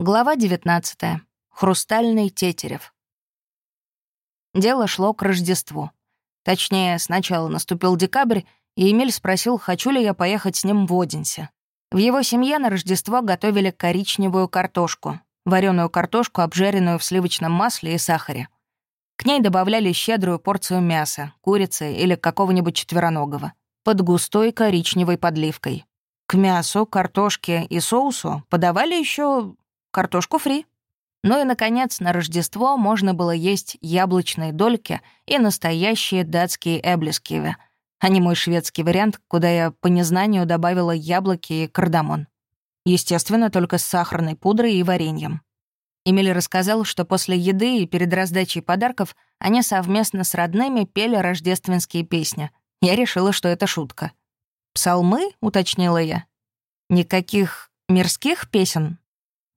Глава 19. Хрустальный тетерев. Дело шло к Рождеству. Точнее, сначала наступил декабрь, и Эмиль спросил, хочу ли я поехать с ним в Одинсе. В его семье на Рождество готовили коричневую картошку, вареную картошку, обжаренную в сливочном масле и сахаре. К ней добавляли щедрую порцию мяса, курицы или какого-нибудь четвероногого, под густой коричневой подливкой. К мясу, картошке и соусу подавали еще картошку фри. Ну и, наконец, на Рождество можно было есть яблочные дольки и настоящие датские эблискивы, а не мой шведский вариант, куда я по незнанию добавила яблоки и кардамон. Естественно, только с сахарной пудрой и вареньем. Эмиль рассказал, что после еды и перед раздачей подарков они совместно с родными пели рождественские песни. Я решила, что это шутка. «Псалмы?» — уточнила я. «Никаких мирских песен?»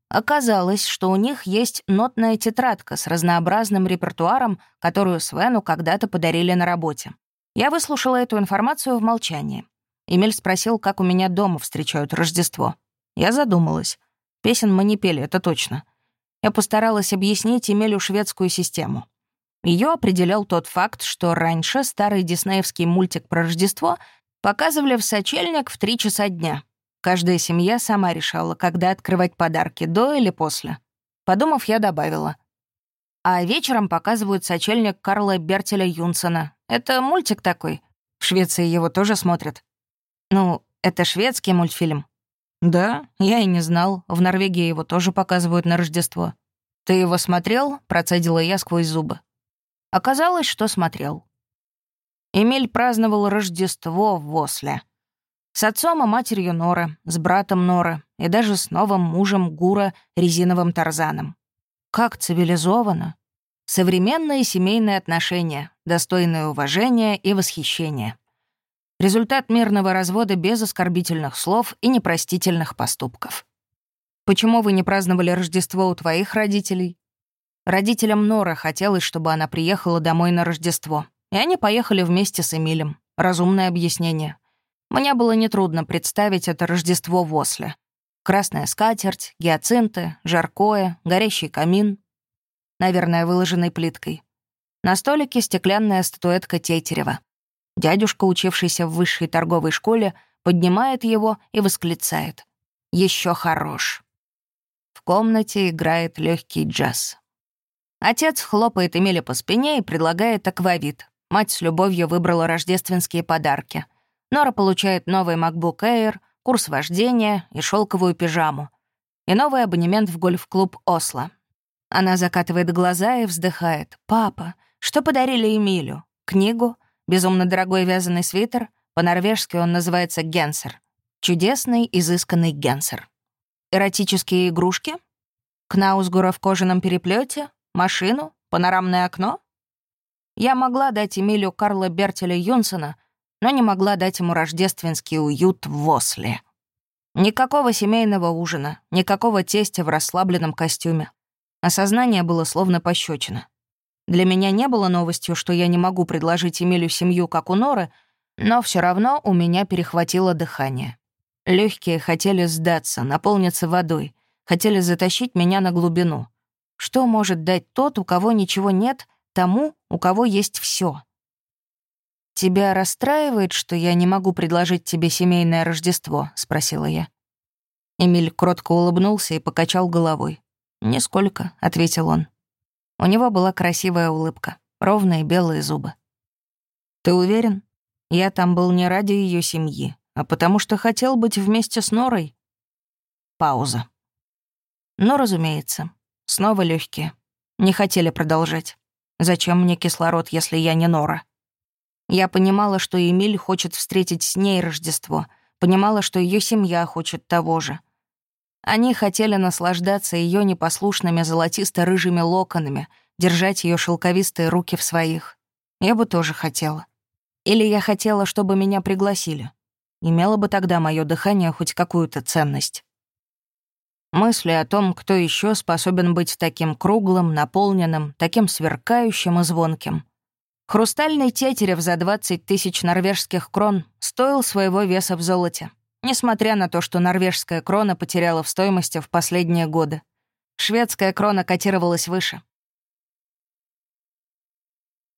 Оказалось, что у них есть нотная тетрадка с разнообразным репертуаром, которую Свену когда-то подарили на работе. Я выслушала эту информацию в молчании. Эмиль спросил, как у меня дома встречают Рождество. Я задумалась. Песен мы не пели, это точно. Я постаралась объяснить Эмилю шведскую систему. Ее определял тот факт, что раньше старый диснеевский мультик про Рождество показывали в сочельник в три часа дня. Каждая семья сама решала, когда открывать подарки, до или после. Подумав, я добавила. А вечером показывают сочельник Карла Бертеля Юнсона. Это мультик такой. В Швеции его тоже смотрят. Ну, это шведский мультфильм. Да, я и не знал. В Норвегии его тоже показывают на Рождество. Ты его смотрел? Процедила я сквозь зубы. Оказалось, что смотрел. Эмиль праздновал Рождество в Осле. С отцом и матерью Нора, с братом Нора и даже с новым мужем Гура резиновым Тарзаном. Как цивилизованно. Современные семейные отношения, достойные уважения и восхищения. Результат мирного развода без оскорбительных слов и непростительных поступков. Почему вы не праздновали Рождество у твоих родителей? Родителям Нора хотелось, чтобы она приехала домой на Рождество. И они поехали вместе с Эмилем. Разумное объяснение. Мне было нетрудно представить это Рождество в Осле. Красная скатерть, гиацинты, жаркое, горящий камин. Наверное, выложенный плиткой. На столике стеклянная статуэтка Тетерева. Дядюшка, учившийся в высшей торговой школе, поднимает его и восклицает. Еще хорош». В комнате играет легкий джаз. Отец хлопает Эмиля по спине и предлагает аквавит. Мать с любовью выбрала рождественские подарки — Нора получает новый MacBook Air, курс вождения и шелковую пижаму. И новый абонемент в гольф-клуб «Осло». Она закатывает глаза и вздыхает. «Папа, что подарили Эмилю? Книгу? Безумно дорогой вязаный свитер? По-норвежски он называется генсер. Чудесный, изысканный генсер. Эротические игрушки? Кнаусгура в кожаном переплете? Машину? Панорамное окно? Я могла дать Эмилю Карла Бертеля Юнсона — но не могла дать ему рождественский уют в Осле. Никакого семейного ужина, никакого тестя в расслабленном костюме. Осознание было словно пощечина. Для меня не было новостью, что я не могу предложить Эмилю семью, как у Норы, но все равно у меня перехватило дыхание. Легкие хотели сдаться, наполниться водой, хотели затащить меня на глубину. Что может дать тот, у кого ничего нет, тому, у кого есть все? «Тебя расстраивает, что я не могу предложить тебе семейное Рождество?» — спросила я. Эмиль кротко улыбнулся и покачал головой. «Нисколько», — ответил он. У него была красивая улыбка, ровные белые зубы. «Ты уверен? Я там был не ради ее семьи, а потому что хотел быть вместе с Норой». Пауза. Но, разумеется, снова легкие. Не хотели продолжать. Зачем мне кислород, если я не Нора? Я понимала, что Эмиль хочет встретить с ней Рождество, понимала, что ее семья хочет того же. Они хотели наслаждаться ее непослушными золотисто-рыжими локонами, держать ее шелковистые руки в своих. Я бы тоже хотела. Или я хотела, чтобы меня пригласили. Имело бы тогда мое дыхание хоть какую-то ценность. Мысли о том, кто еще способен быть таким круглым, наполненным, таким сверкающим и звонким, Хрустальный тетерев за 20 тысяч норвежских крон стоил своего веса в золоте, несмотря на то, что норвежская крона потеряла в стоимости в последние годы. Шведская крона котировалась выше.